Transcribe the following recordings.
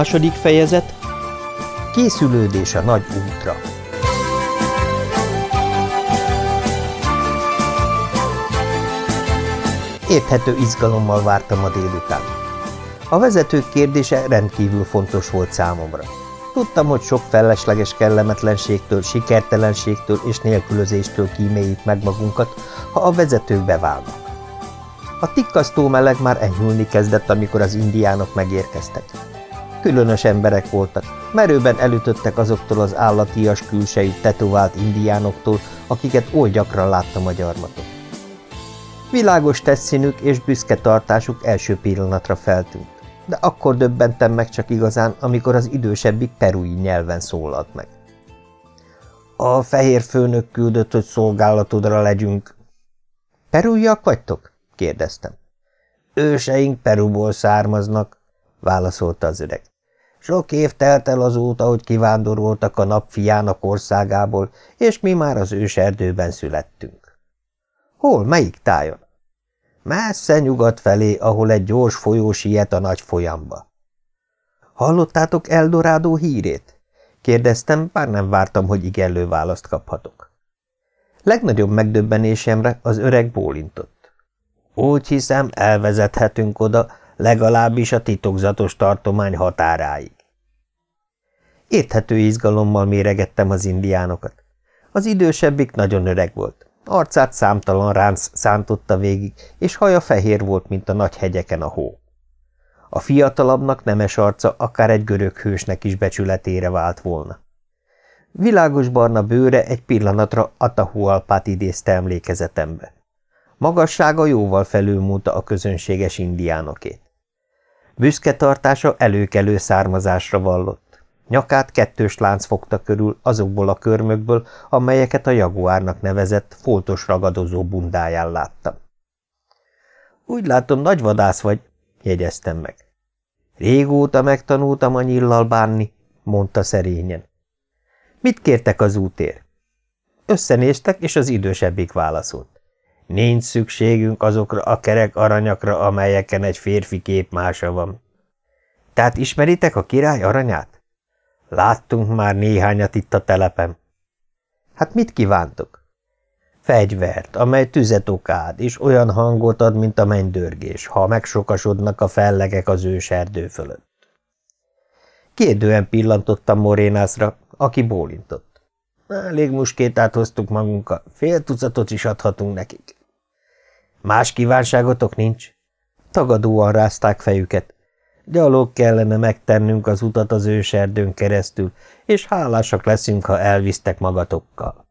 Második fejezet Készülődés a nagy útra Érthető izgalommal vártam a délután. A vezetők kérdése rendkívül fontos volt számomra. Tudtam, hogy sok felesleges kellemetlenségtől, sikertelenségtől és nélkülözéstől kíméljük meg magunkat, ha a vezetők beválnak. A tikkasztó meleg már enyhülni kezdett, amikor az indiánok megérkeztek. Különös emberek voltak, merőben elütöttek azoktól az állatias külsejű tetovált indiánoktól, akiket oly gyakran láttam a gyarmaton. Világos teszínük és büszke tartásuk első pillanatra feltűnt, de akkor döbbentem meg csak igazán, amikor az idősebbik perui nyelven szólalt meg. A fehér főnök küldött, hogy szolgálatodra legyünk. Perújak vagytok? kérdeztem. Őseink Peruból származnak, válaszolta az öreg. Sok év telt el azóta, hogy kivándoroltak a napfiának országából, és mi már az őserdőben születtünk. Hol, melyik tájon? Messze nyugat felé, ahol egy gyors folyó siet a nagy folyamba. Hallottátok Eldorádó hírét? Kérdeztem, bár nem vártam, hogy igenlő választ kaphatok. Legnagyobb megdöbbenésemre az öreg bólintott. Úgy hiszem, elvezethetünk oda, legalábbis a titokzatos tartomány határáig. Érthető izgalommal méregettem az indiánokat. Az idősebbik nagyon öreg volt. Arcát számtalan ránc szántotta végig, és haja fehér volt, mint a nagy hegyeken a hó. A fiatalabbnak nemes arca akár egy görög hősnek is becsületére vált volna. Világos barna bőre egy pillanatra Atahualpát idézte emlékezetembe. Magassága jóval felülmúlta a közönséges indiánokét. Büszke tartása előkelő származásra vallott. Nyakát kettős lánc fogta körül azokból a körmökből, amelyeket a jaguárnak nevezett, foltos ragadozó bundáján láttam. Úgy látom, nagy vadász vagy, jegyeztem meg. Régóta megtanultam a nyillal bánni, mondta szerényen. Mit kértek az útér? Összenéztek, és az idősebbik válaszolt. Nincs szükségünk azokra a kerek aranyakra, amelyeken egy férfi kép mása van. Tehát ismeritek a király aranyát? Láttunk már néhányat itt a telepen. Hát mit kívántok? Fegyvert, amely tüzet okád, és olyan hangot ad, mint a mennydörgés, ha megsokasodnak a fellegek az őserdő fölött. Kérdően pillantottam Morénászra, aki bólintott. Elég muskétát hoztuk magunkkal, fél tucatot is adhatunk nekik. Más kívánságotok nincs? Tagadóan rázták fejüket. Gyalog kellene megtennünk az utat az őserdőn keresztül, és hálásak leszünk, ha elvisztek magatokkal.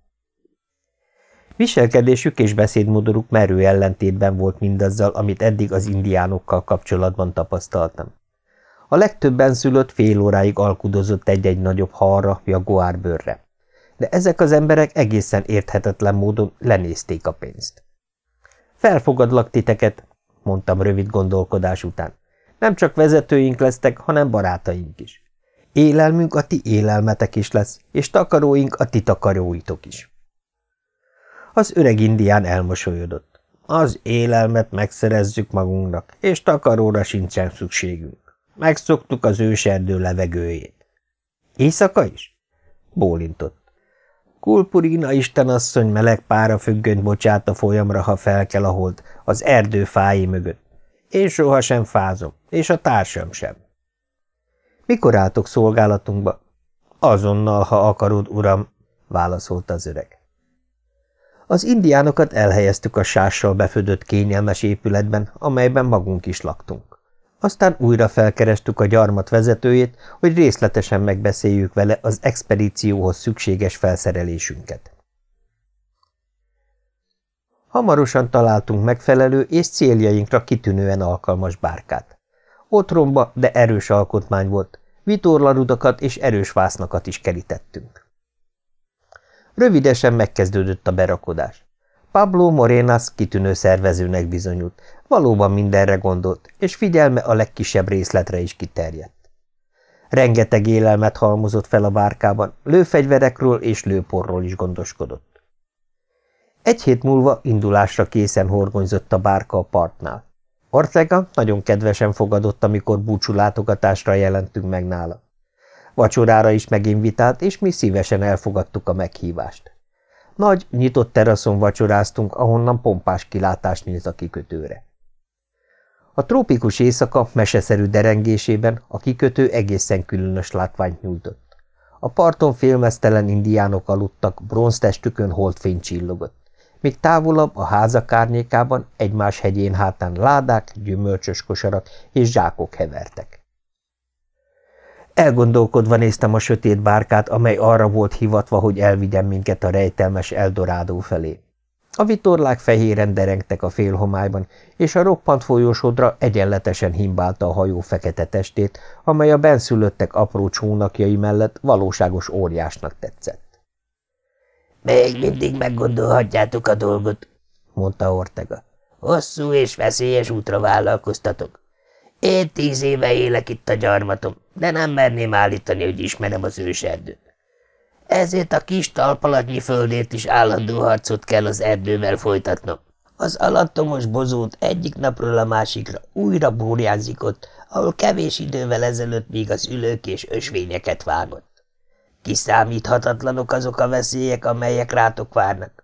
Viselkedésük és beszédmodoruk merő ellentétben volt mindazzal, amit eddig az indiánokkal kapcsolatban tapasztaltam. A legtöbben szülött fél óráig alkudozott egy-egy nagyobb halra, jaguárbőrre. De ezek az emberek egészen érthetetlen módon lenézték a pénzt. Felfogadlak titeket, mondtam rövid gondolkodás után. Nem csak vezetőink lesztek, hanem barátaink is. Élelmünk a ti élelmetek is lesz, és takaróink a ti takaróitok is. Az öreg indián elmosolyodott. Az élelmet megszerezzük magunknak, és takaróra sincsen szükségünk. Megszoktuk az őserdő levegőjét. Éjszaka is? Bólintott. Kulpurina istenasszony meleg pára függönyt bocsát a folyamra, ha felkel a hold, az erdő fái mögött. Én sohasem fázom, és a társam sem. Mikor álltok szolgálatunkba? Azonnal, ha akarod, uram, válaszolta az öreg. Az indiánokat elhelyeztük a sással befödött kényelmes épületben, amelyben magunk is laktunk. Aztán újra felkerestük a gyarmat vezetőjét, hogy részletesen megbeszéljük vele az expedícióhoz szükséges felszerelésünket. Hamarosan találtunk megfelelő és céljainkra kitűnően alkalmas bárkát. Otromba, de erős alkotmány volt, vitorlarudakat és erős vásznakat is kerítettünk. Rövidesen megkezdődött a berakodás. Pablo Morenas kitűnő szervezőnek bizonyult, valóban mindenre gondolt, és figyelme a legkisebb részletre is kiterjedt. Rengeteg élelmet halmozott fel a bárkában, lőfegyverekről és lőporról is gondoskodott. Egy hét múlva indulásra készen horgonyzott a bárka a partnál. Ortega nagyon kedvesen fogadott, amikor búcsúlátogatásra jelentünk meg nála. Vacsorára is meginvitált, és mi szívesen elfogadtuk a meghívást. Nagy, nyitott teraszon vacsoráztunk, ahonnan pompás kilátás nyílt a kikötőre. A trópikus éjszaka meseszerű derengésében a kikötő egészen különös látványt nyújtott. A parton félmeztelen indiánok aludtak, bronztestükön holdfény csillogott míg távolabb a házak árnyékában egymás hegyén hátán ládák, gyümölcsös kosarak és zsákok hevertek. Elgondolkodva néztem a sötét bárkát, amely arra volt hivatva, hogy elvigyen minket a rejtelmes Eldorádó felé. A vitorlák fehéren derengtek a félhomályban, és a roppant folyósodra egyenletesen himbálta a hajó fekete testét, amely a benszülöttek apró csónakjai mellett valóságos óriásnak tetszett. Még mindig meggondolhatjátok a dolgot, mondta Ortega. Hosszú és veszélyes útra vállalkoztatok. Én tíz éve élek itt a gyarmatom, de nem merném állítani, hogy ismerem az őserdőt. Ezért a kis talpalatnyi földért is állandó harcot kell az erdővel folytatnom. Az alattomos bozót egyik napról a másikra újra búrjázik ott, ahol kevés idővel ezelőtt még az ülők és ösvényeket vágott. Kiszámíthatatlanok azok a veszélyek, amelyek rátok várnak.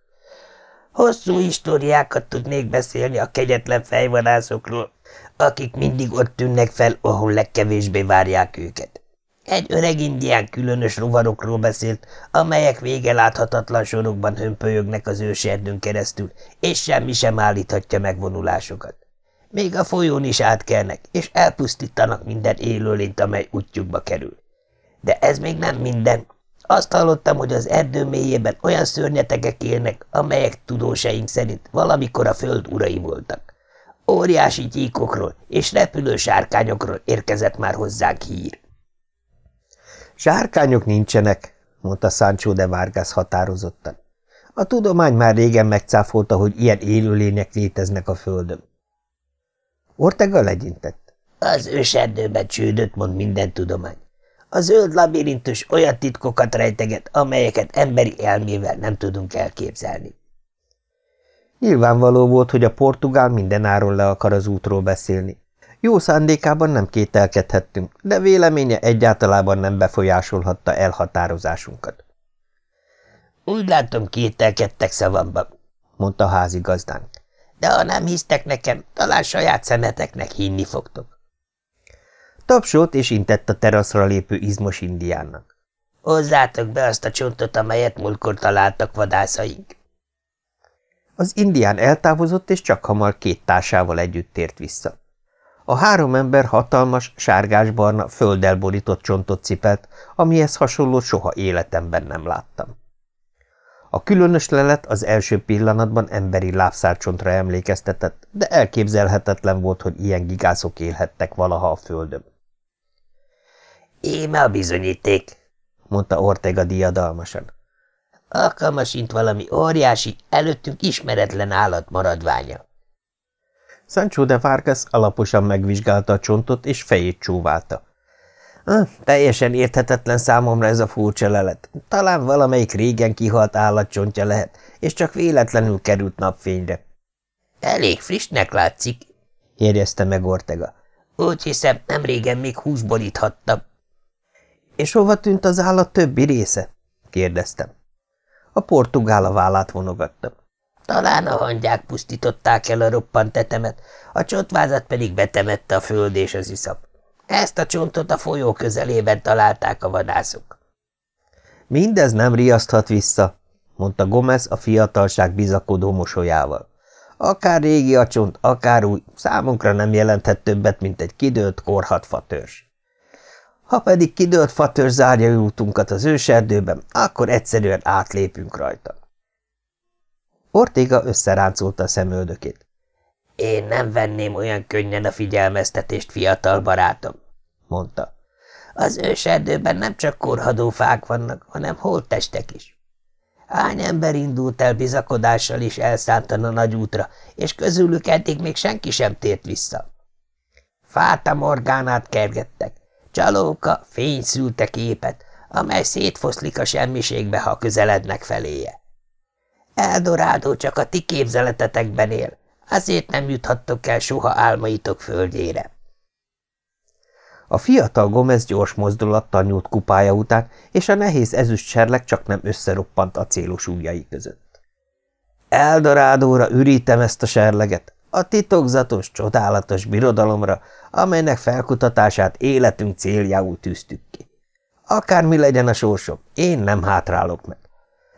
Hosszú históriákat tudnék beszélni a kegyetlen fejvadászokról, akik mindig ott tűnnek fel, ahol legkevésbé várják őket. Egy öreg indián különös rovarokról beszélt, amelyek vége láthatatlan sorokban hömpölyögnek az őserdőn keresztül, és semmi sem állíthatja megvonulásokat. Még a folyón is átkelnek, és elpusztítanak minden élőlényt, amely útjukba kerül. De ez még nem minden. Azt hallottam, hogy az erdő mélyében olyan szörnyetegek élnek, amelyek tudósaink szerint valamikor a föld urai voltak. Óriási gyíkokról és repülő sárkányokról érkezett már hozzánk hír. Sárkányok nincsenek, mondta Sancho de Vargas határozottan. A tudomány már régen megcáfolta, hogy ilyen élőlények léteznek a földön. Ortega legyintett. Az őserdőben csődött, mond minden tudomány. A zöld labirintus olyan titkokat rejteget, amelyeket emberi elmével nem tudunk elképzelni. Nyilvánvaló volt, hogy a portugál mindenáron le akar az útról beszélni. Jó szándékában nem kételkedhettünk, de véleménye egyáltalában nem befolyásolhatta elhatározásunkat. Úgy látom, kételkedtek szavamban, mondta házigazdánk. De ha nem hisztek nekem, talán saját szemeteknek hinni fogtok. Tapsolt és intett a teraszra lépő izmos indiánnak. Hozzátok be azt a csontot, amelyet múltkor találtak vadászaink. Az indián eltávozott, és csak hamar két társával együtt tért vissza. A három ember hatalmas, sárgásbarna, földdel borított csontot cipelt, amihez hasonló soha életemben nem láttam. A különös lelet az első pillanatban emberi lábszárcsontra emlékeztetett, de elképzelhetetlen volt, hogy ilyen gigászok élhettek valaha a földön. Íme a bizonyíték, mondta Ortega diadalmasan. Alkalmasint valami óriási, előttünk ismeretlen állat maradványa. Sancho de Vargas alaposan megvizsgálta a csontot, és fejét csóválta. Ah, teljesen érthetetlen számomra ez a furcsa lelet. Talán valamelyik régen kihalt állatcsontja lehet, és csak véletlenül került napfényre. Elég frissnek látszik, jegyezte meg Ortega. Úgy hiszem, nem régen még húsboríthattam. És hova tűnt az állat többi része? kérdeztem. A portugál a vállát vonogatta. Talán a hangyák pusztították el a roppant tetemet, a csontvázat pedig betemette a föld és az iszap. Ezt a csontot a folyó közelében találták a vadászok. Mindez nem riaszthat vissza, mondta Gomez a fiatalság bizakodó mosolyával. Akár régi a csont, akár új, számunkra nem jelenthet többet, mint egy kidőlt korhat fatörzs. Ha pedig kidőlt fatör zárja útunkat az őserdőben, akkor egyszerűen átlépünk rajta. Ortéga összeráncolta a szemöldökét. Én nem venném olyan könnyen a figyelmeztetést, fiatal barátom, mondta. Az őserdőben nem csak korhadó fák vannak, hanem holttestek is. Hány ember indult el bizakodással is elszántan a nagy útra, és közülük eddig még senki sem tért vissza. Fáta morgánát kergettek, Csalóka fény szülte képet, amely szétfoszlik a semmiségbe, ha közelednek feléje. Eldorádó csak a ti képzeletetekben él, Azért nem juthattok el soha álmaitok földjére. A fiatal Gomez gyors mozdulattal nyúlt kupája után, és a nehéz ezüst serleg csak nem összeroppant a célos ujjai között. Eldorádóra ürítem ezt a serleget, a titokzatos, csodálatos birodalomra, amelynek felkutatását életünk céljául tűztük ki. Akármi legyen a sorsom, én nem hátrálok meg.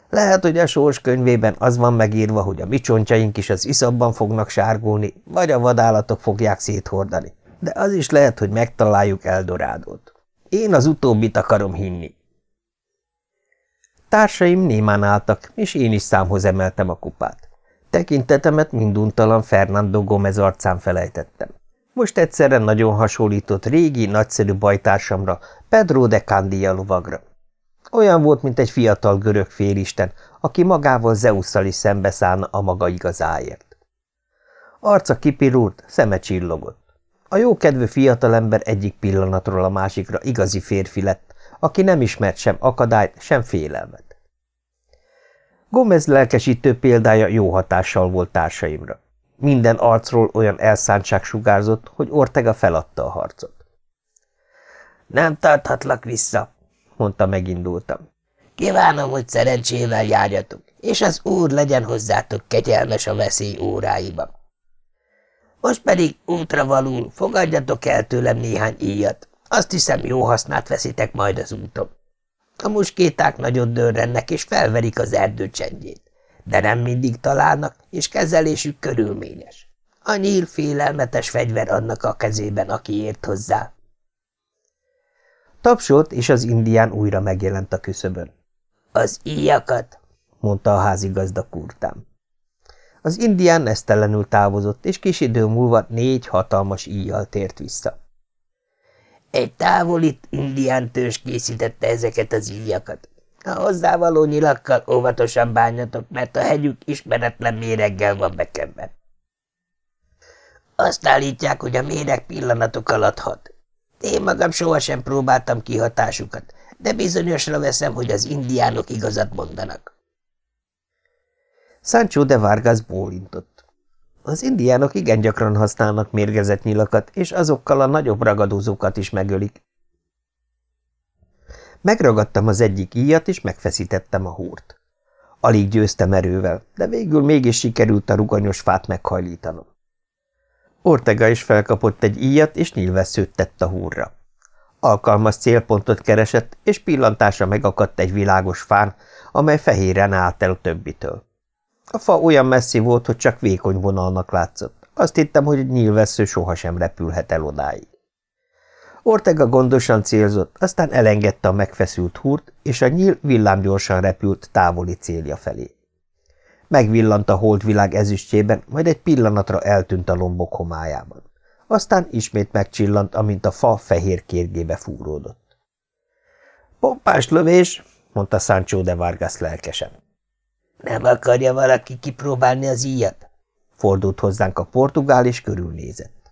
Lehet, hogy a sors könyvében az van megírva, hogy a mi csontjaink is az iszabban fognak sárgulni, vagy a vadállatok fogják széthordani, de az is lehet, hogy megtaláljuk Eldorádót. Én az utóbbit akarom hinni. Társaim némán álltak, és én is számhoz emeltem a kupát. Tekintetemet minduntalan Fernando Gomez arcán felejtettem. Most egyszerre nagyon hasonlított régi, nagyszerű bajtársamra, Pedro de Candia lovagra. Olyan volt, mint egy fiatal görög félisten, aki magával Zeusszal is szembeszállna a maga igazáért. Arca kipirult, szeme csillogott. A jókedvű fiatalember egyik pillanatról a másikra igazi férfi lett, aki nem ismert sem akadályt, sem félelmet. Gomez lelkesítő példája jó hatással volt társaimra. Minden arcról olyan elszántság sugárzott, hogy Ortega feladta a harcot. Nem tarthatlak vissza, mondta megindultam. Kívánom, hogy szerencsével járjatok, és az úr legyen hozzátok kegyelmes a veszély óráiban. Most pedig útra valul fogadjatok el tőlem néhány íjat. Azt hiszem, jó hasznát veszitek majd az úton. A muskéták nagyon dörrennek, és felverik az erdő csendjét. De nem mindig találnak, és kezelésük körülményes. A nyíl félelmetes fegyver annak a kezében, aki ért hozzá. Tapsolt, és az indián újra megjelent a küszöbön. Az íjakat, mondta a házigazda kurtám. Az indián nesztelenül távozott, és kis idő múlva négy hatalmas íjjal tért vissza. Egy távolit indián tős készítette ezeket az íjakat. A hozzávaló nyilakkal óvatosan bánjatok, mert a hegyük ismeretlen méreggel van bekenve. Azt állítják, hogy a méreg pillanatok alatt hat. Én magam sohasem próbáltam ki hatásukat, de bizonyosra veszem, hogy az indiánok igazat mondanak. Sancho de Vargas bólintott. Az indiánok igen gyakran használnak mérgezett nyilakat, és azokkal a nagyobb ragadozókat is megölik. Megragadtam az egyik íjat, és megfeszítettem a húrt. Alig győztem erővel, de végül mégis sikerült a ruganyos fát meghajlítanom. Ortega is felkapott egy íjat, és nyilvesszőt tett a húrra. Alkalmas célpontot keresett, és pillantása megakadt egy világos fán, amely fehéren állt el a többitől. A fa olyan messzi volt, hogy csak vékony vonalnak látszott. Azt hittem, hogy egy nyílvessző sohasem repülhet el odáig. Ortega gondosan célzott, aztán elengedte a megfeszült húrt, és a nyíl villámgyorsan repült távoli célja felé. Megvillant a holdvilág ezüstjében, majd egy pillanatra eltűnt a lombok homályában. Aztán ismét megcsillant, amint a fa fehér kérgébe fúródott. – Pompás lövés! – mondta Sancho de Vargas lelkesen. – Nem akarja valaki kipróbálni az íjat? – fordult hozzánk a portugál, és körülnézett.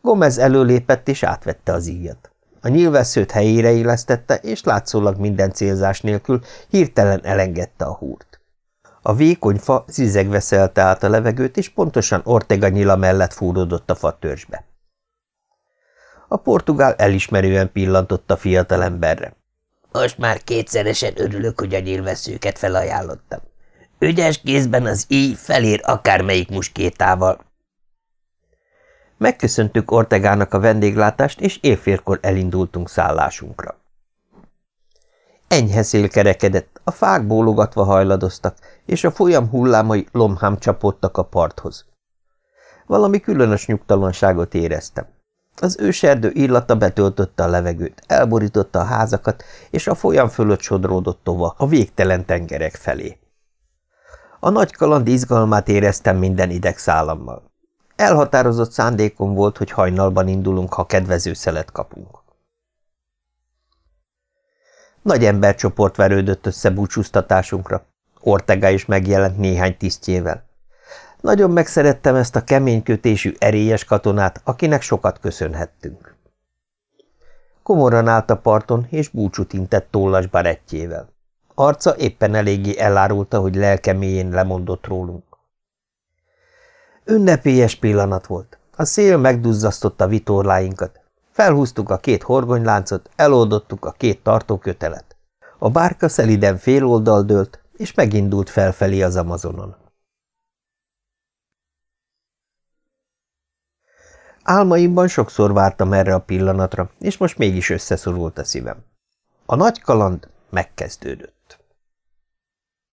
Gomez előlépett, és átvette az íjat. A nyilvesszőt helyére illesztette, és látszólag minden célzás nélkül hirtelen elengedte a húrt. A vékony fa zizegve szelte át a levegőt, és pontosan Ortega nyila mellett fúródott a fatörzsbe. A portugál elismerően pillantott a fiatalemberre. Most már kétszeresen örülök, hogy a nyilvesszőket felajánlottam. Ügyes kézben az íj felér akármelyik muskétával. Megköszöntük Ortegának a vendéglátást, és évfélkor elindultunk szállásunkra. Enyhe szél kerekedett, a fák bólogatva hajladoztak, és a folyam hullámai lomhám csapódtak a parthoz. Valami különös nyugtalanságot éreztem. Az őserdő illata betöltötte a levegőt, elborította a házakat, és a folyam fölött sodródott tova a végtelen tengerek felé. A nagy kaland izgalmát éreztem minden idegszállammal. Elhatározott szándékom volt, hogy hajnalban indulunk, ha kedvező szelet kapunk. Nagy embercsoport verődött össze búcsúztatásunkra. Ortega is megjelent néhány tisztjével. Nagyon megszerettem ezt a keménykötésű, erélyes katonát, akinek sokat köszönhettünk. Komoran állt a parton, és búcsút intett tollas barettjével. Arca éppen eléggé elárulta, hogy lelke mélyén lemondott rólunk. Ünnepélyes pillanat volt. A szél megduzzasztotta vitorláinkat. Felhúztuk a két horgonyláncot, eloldottuk a két tartókötelet. A bárka szeliden féloldal dőlt, és megindult felfelé az Amazonon. Álmaimban sokszor vártam erre a pillanatra, és most mégis összeszorult a szívem. A nagy kaland megkezdődött.